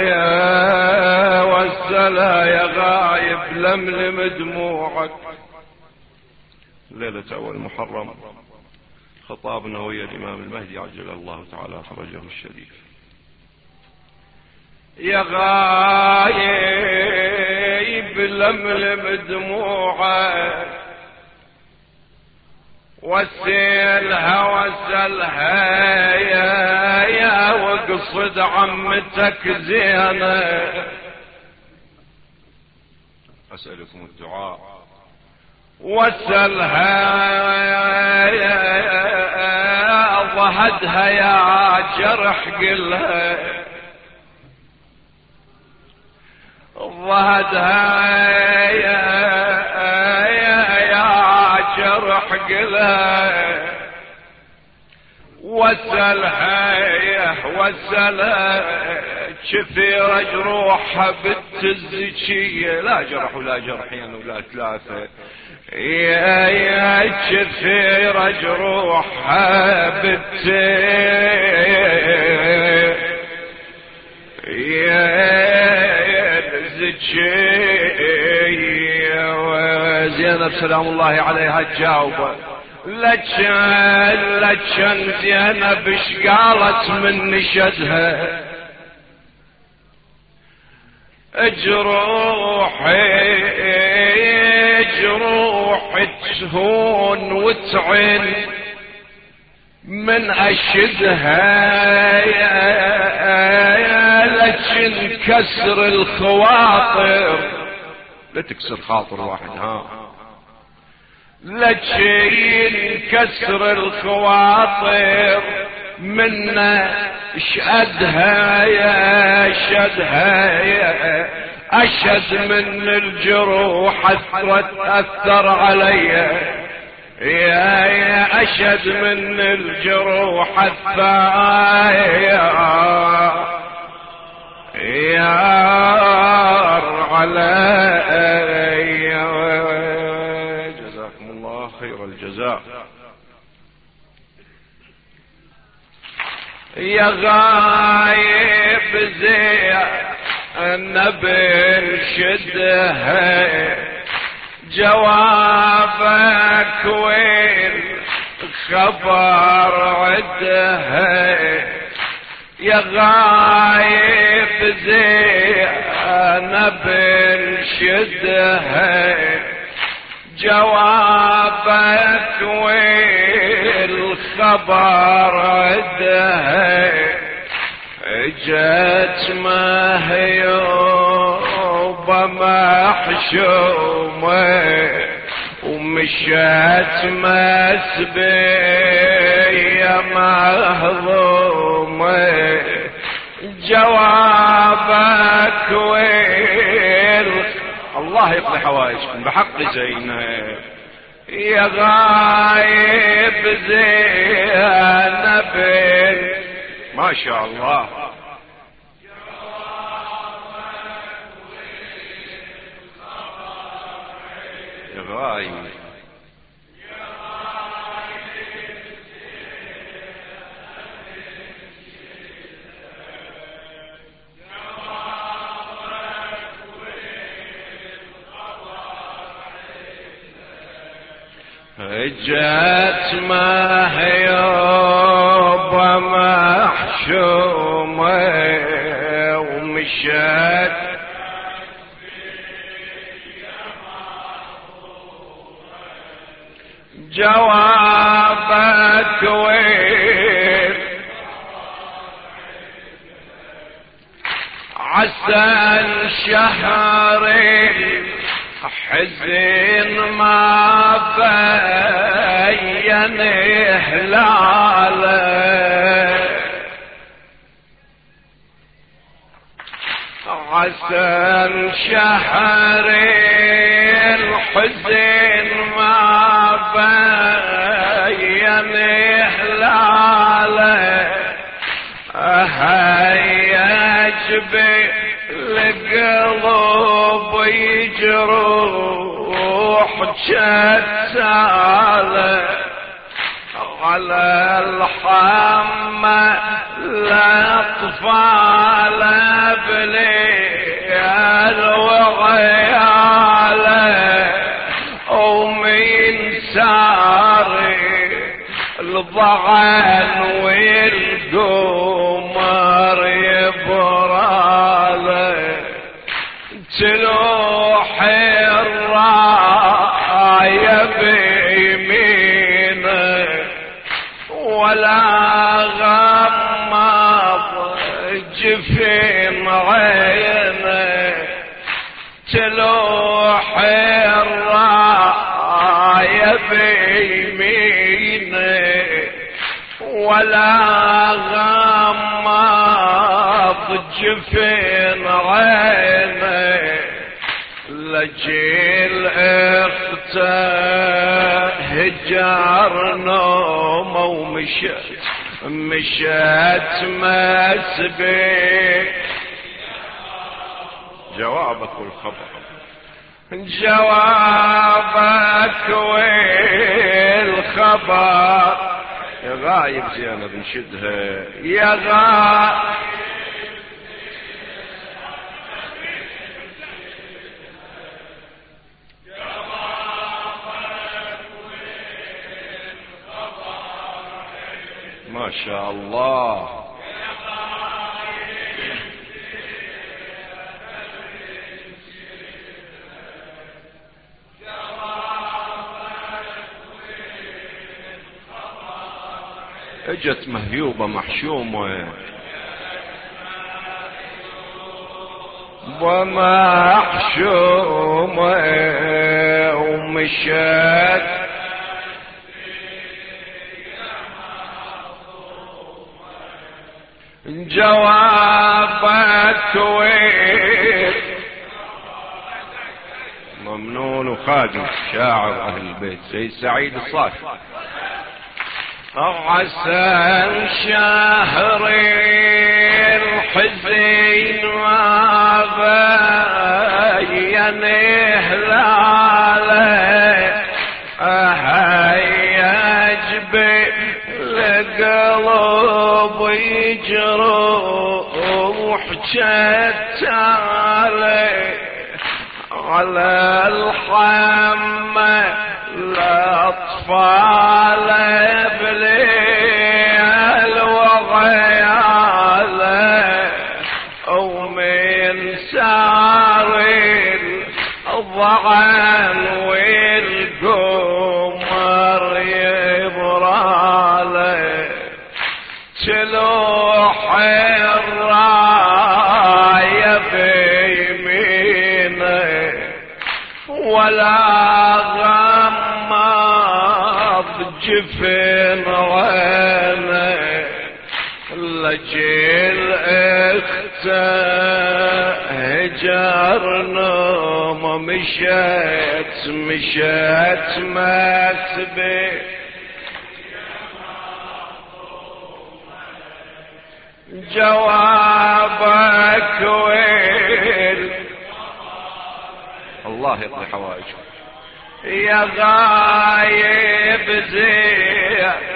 يا والسلا يا غايب لملم دموعك. ليلة أول محرم خطابنا ويا الإمام المهدي عجل الله تعالى فرجه الشريف. يا غايب لملم دموعك. وسيلها وسلها يا يا واقصد عمتك زينة. أسألكم الدعاء. وسلها ضهدها يا جرح قلها. ضهدها يا وسلها وسلها كثير جروحها بالتزكية لا جرح ولا جرحين ولا ثلاثة. يا يا كثير جروحها بالتزكية زينب سلام الله عليها تجاوبه لجن لجن زينب اش قالت من نشدها؟ جروحي جروحي تهون وتعن من أشدها. لجن كسر الخواطر. لا تكسر خاطر واحد ها. لتشيل كسر الخواطر منا شأدها يا شدها يا أشد من الجروح أثرت أثر علي. يا يا أشد من الجروح أثر يا. يا علي الجزاء. يا غايب النبي شدها جوابك وين؟ خبر عدها يا غايب نبي شدها جوابك والخبر عده جت ما هيوبة محشومة ومشت مسبية مهضومة. جوابك وين الله يقضي حوائجكم بحق زينب. يا غايب زينب. ما شاء الله. يا غايب. جت ما هيوب محشومة ومشت جوابك وين عسى الشهرين حزين ما بين هلاله عسى شهر الحزين ما بين هلاله هيا جبي القلب يجروح جساله الحامة الأطفال أبنيال وعياله ومن ساري الضغن والقول الراية بيمينه ولا غمض جفين عينه لجيل اخته هجر نومه ومشت مشت مسبي. جوابك والخبر جوابك والخبر. يا غايب زينب نشدها. يا غايب. ما شاء الله. اجت مهيوبة محشومة ومحشومة ومشت جوابك وين ممنون وخادم شاعر أهل البيت سيد سعيد الصافي. عسى شهر الحزين ما بين هلاله هيج بالقلب يجروح جتاله على الحمى الاطفال بليل وغياله ومن سار الضعن لجيل اخته هجر نوم مشيت مشيت ما تبي جوابك وين الله يقضي حوائجكم. يا غايب زين.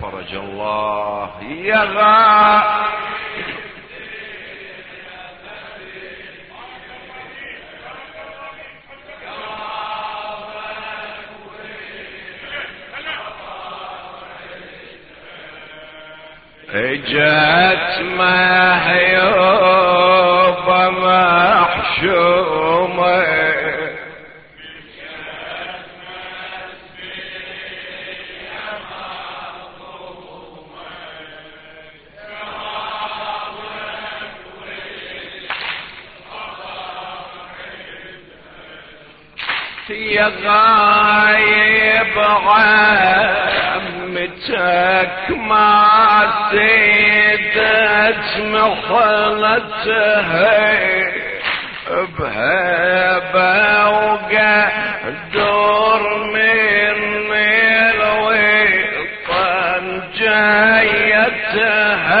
فرج الله. يا غايب اجت مهيوبة محشومة يا غايب عمتك ما زيدت محلتها بهبة وقدر من الوطن جايتها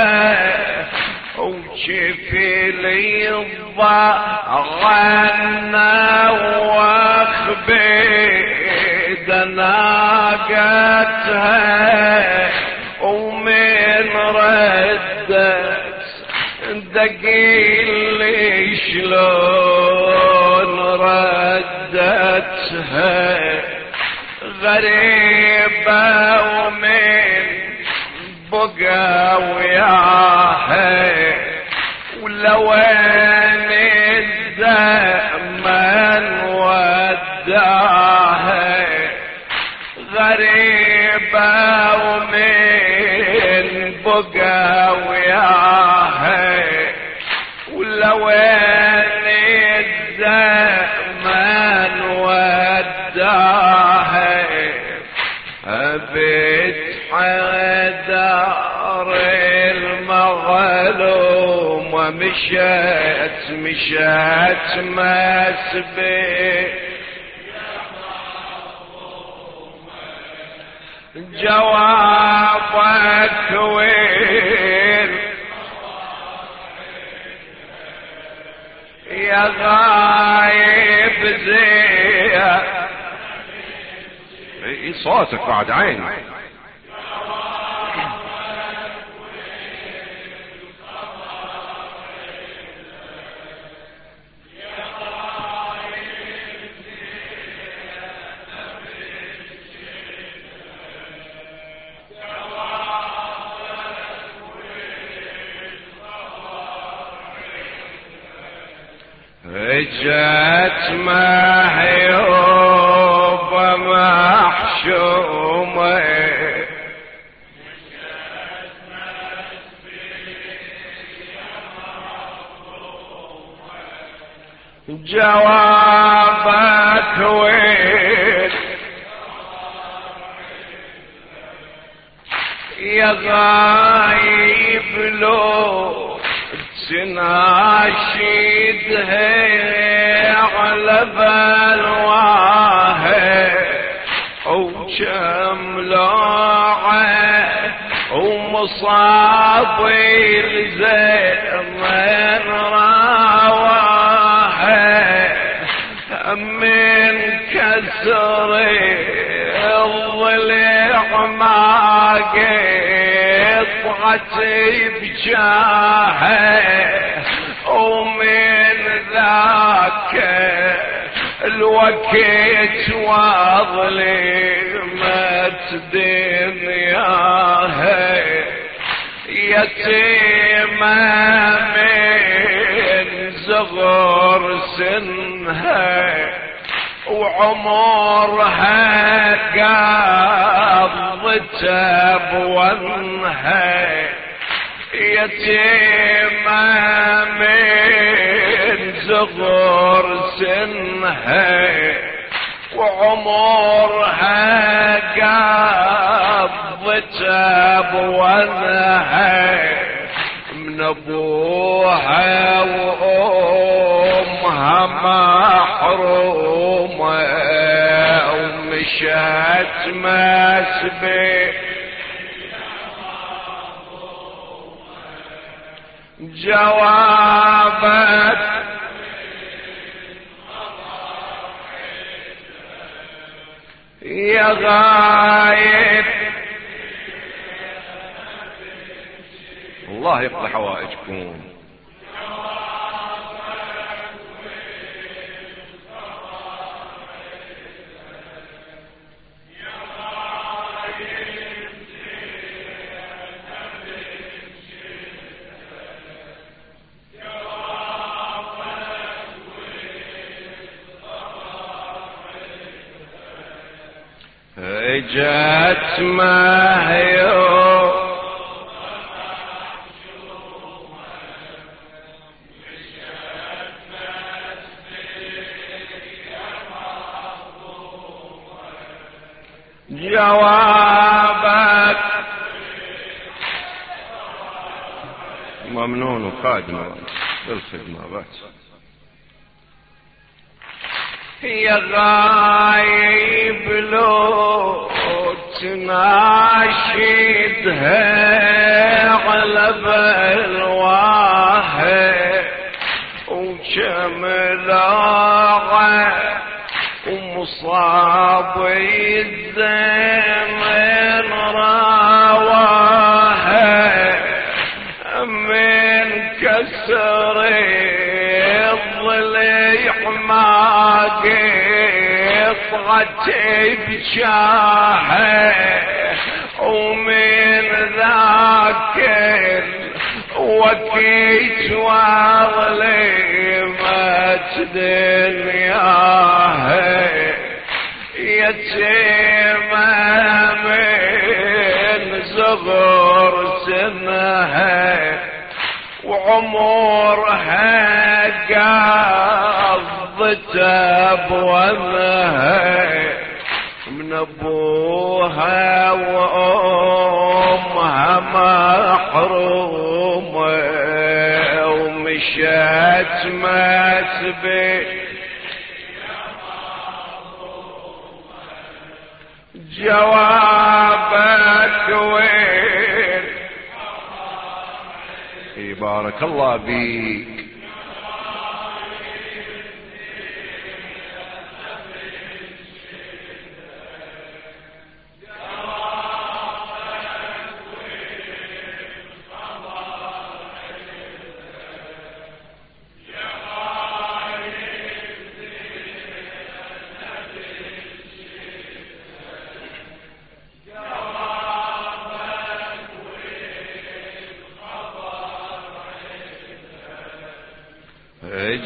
وشفي لي الضعنا ناقتها ومن ردت؟ دقيل شلون ردتها؟ غريبة ومن بقى وياها؟ ولوين الزمن غريبة ومن بقى وياها ولوين الزمن وداها أبيت حدار المظلوم ومشت مشت مسبي جوابك وين؟ يا غايب زي اي صوتك بعد عين اجت محيوب محشومة. جوابك وين؟ يا غايب لو تناشدها على بلواه وكم لاعه ومصابي الزمن رواه من كسر الضلع ما قطعت بجاهه ومن ذاك الوقت واظلمت دنياها يتيمة من صغر سنها وعمرها قضتها بونها يتيمة من صغر سنها وعمرها قضتها بونها من أبوها وأمها محرومه ومشت مسبي جوابك يا غايب. الله يقضي حوائجكم. اجت مهيو جوابك. ممنون وقادمة بالخدمة بس. يا غايب لو تناشدها على بلواه وكم لاغه ومصاب الزمن بغت بجاهه ومن ذاك وكيت واظلمت دنياه يتيمة من صغر سنها وعمرها قضت من ابوها وامها محرومه ومشت ما تبي جوابك وين؟ بارك الله بيك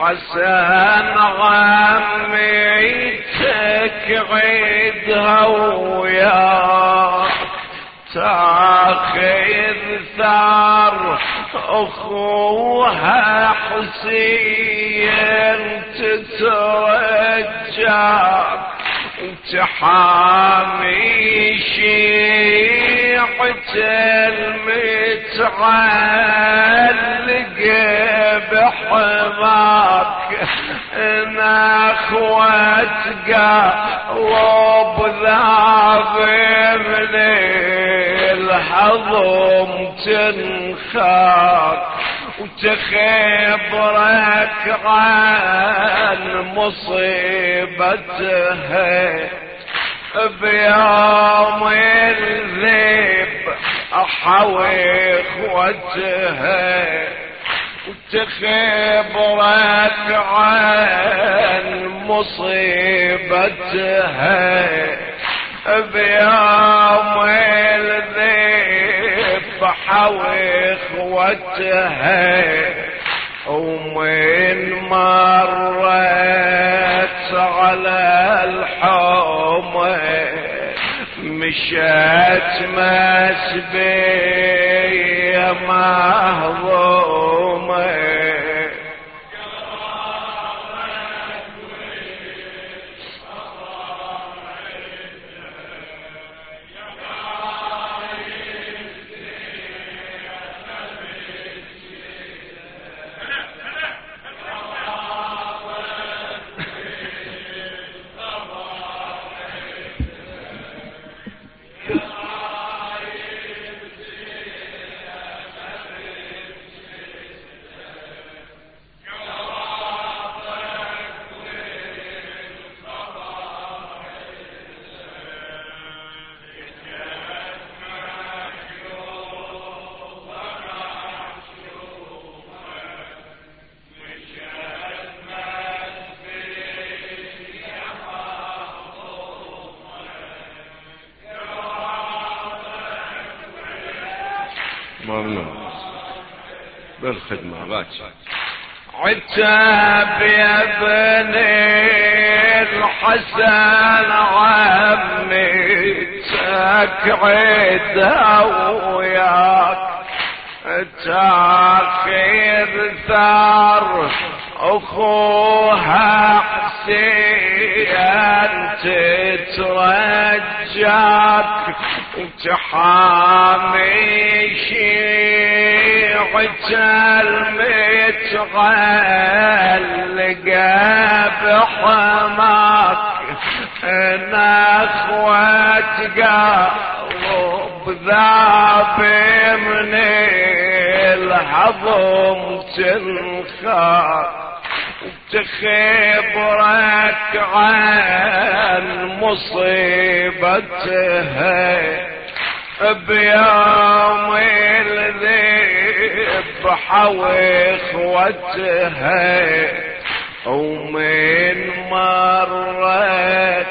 الحسن غميتك عيدها ويا تاخذ ثار أخوها حسين تترجى تحامي شيعة المتعلق بحماك نخوة قلب ذاب من الحضم تنخاك. وتخبرك عن مصيبتها بيوم الذيب أحوي اخوتها وتخبرك عن مصيبتها بيوم الذيب حوي اخوتها ومن مرت على الحومة مشت مسبية مهضومة ممنون. بالخدمة باكر. عتاب يا بني الحسن عميتك عيدها وياك. تاخذ ثار أخوها حسين تترجاك. وتحامي شيعة المتغلقة بحماك. نخوة وبذاب من الهضم تنخاف تخبرك عن مصيبتها بيوم الذبح واخوتها ومن مرت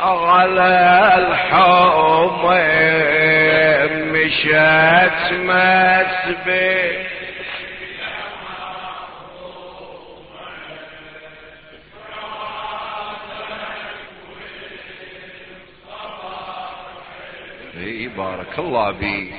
على الحوم مشت مسبك بارك الله بي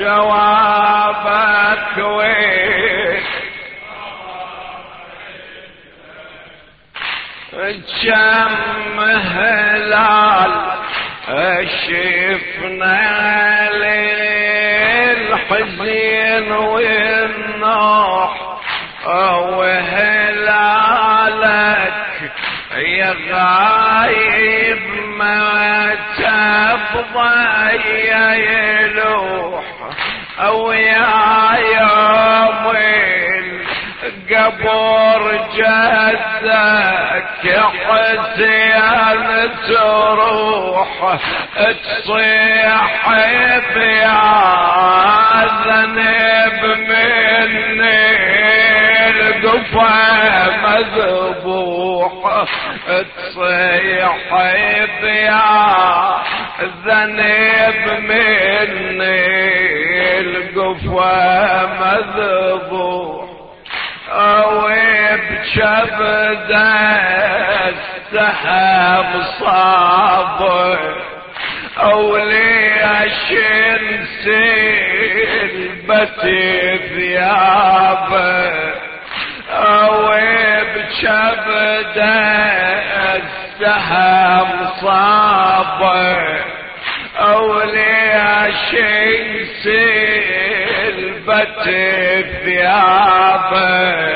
جوابك وين كم هلال شفنا للحزين والنوح وهلالك يا غايب ما تبضى يلوح. أو يا يوم القبر جدك حسين تروح تصيح يا ذنب مني القفا مذبوح تصيح يا ذنب مني القفا مذبوح. أو بشبد السحب صابر أو ليش سلبت ثيابه. أو بشبد السهم صابه أو ليش سلبت ثيابه.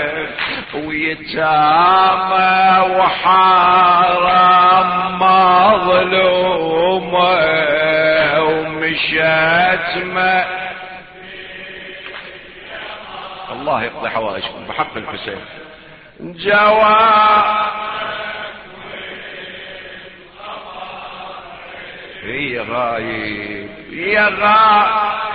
ويتامى وحرم مظلومة ومشت الله يقضي حوائجكم بحق الحسين. جواب. هي غايب. يا غايب.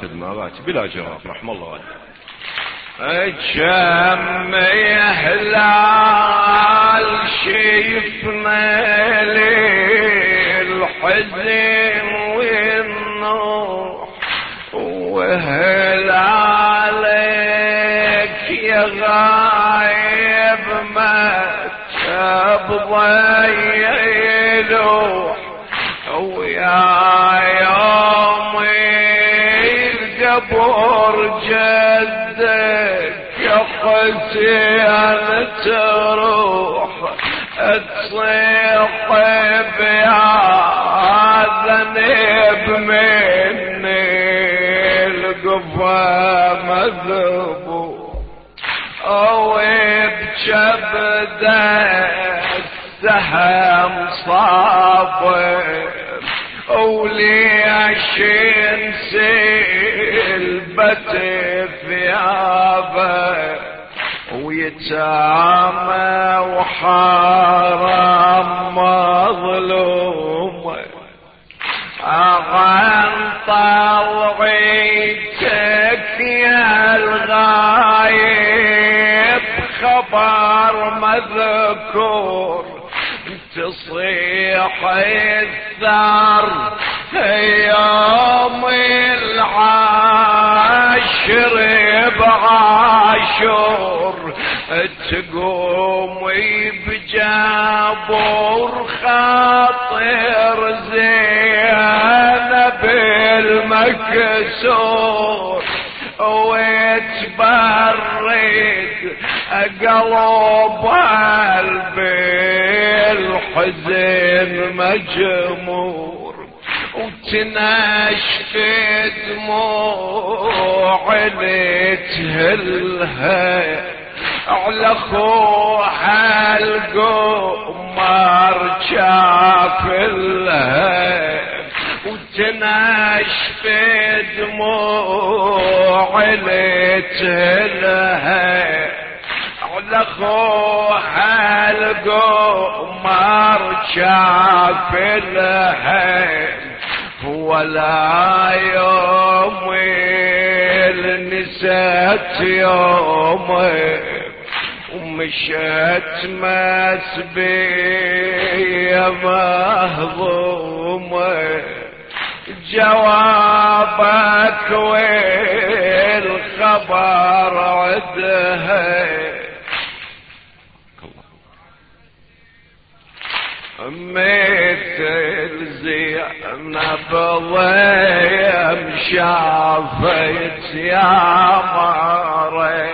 بالخدمة بلا جواب. رحم الله عليك. كم يهلال شفنا للحزن والنوح وهلالك يا غايب ما تبضى يلوح. ويا قبر جدك يا حسين تروح تصيح يا ذنب مني القفا مذبوح. أو بجبده السهم صابر وليش سلبت ثيابه ويتامى وحرام مظلوم. عن طوعيتك يا الغايب خبر مذكور تصيح الثار يوم العاشر بعاشر تقوم بجابور خاطر زينب المكسور ويتبرد قلب الحزن مجمور وتنشف دموع لتهلها على خوها القمر شافلها. وتنشف دموع لتهلها على خوها القمر شافلها. ولا يوم نسيت يومك ومشت مسبية مهضومة جوابك والخبر عدها مثل زينب ضيم شافت يا مره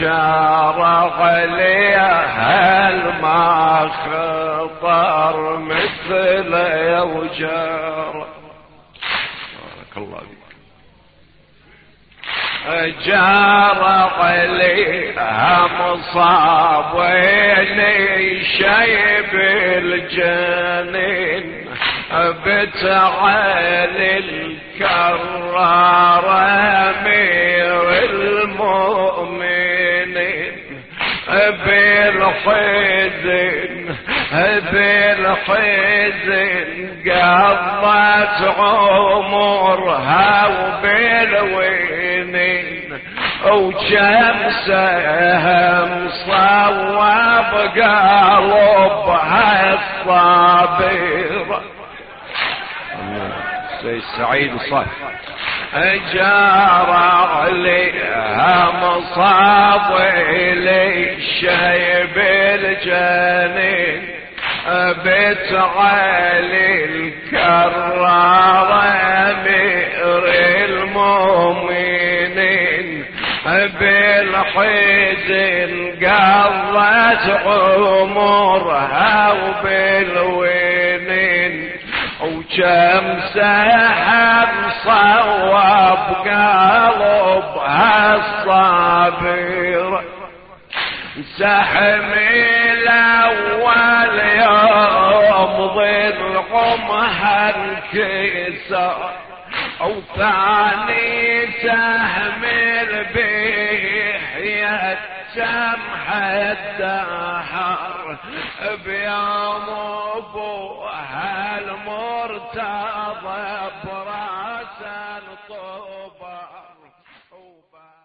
جار عليها ما خطر مثل وجار. بارك الله جار عليها مصاب ويني شيب الجنين؟ بتعالي الكرار أمير المؤمنين بالحزن بالحزن قضت عمرها وبالوينين وكم سهم صواب قلبها الصابره سيد سعيد الصالح جار عليها مصاب إلي شيب الجنين بتعالي الكرار أمير المؤمنين. بالحزن قضت عمرها وبالوينين وكم سحب صواب قلبها الصابر سحم الأول يوم ضلعمها انكسر أو ثاني تهمل به يتسمح الدهر. بيوم ابوها المرتضى براس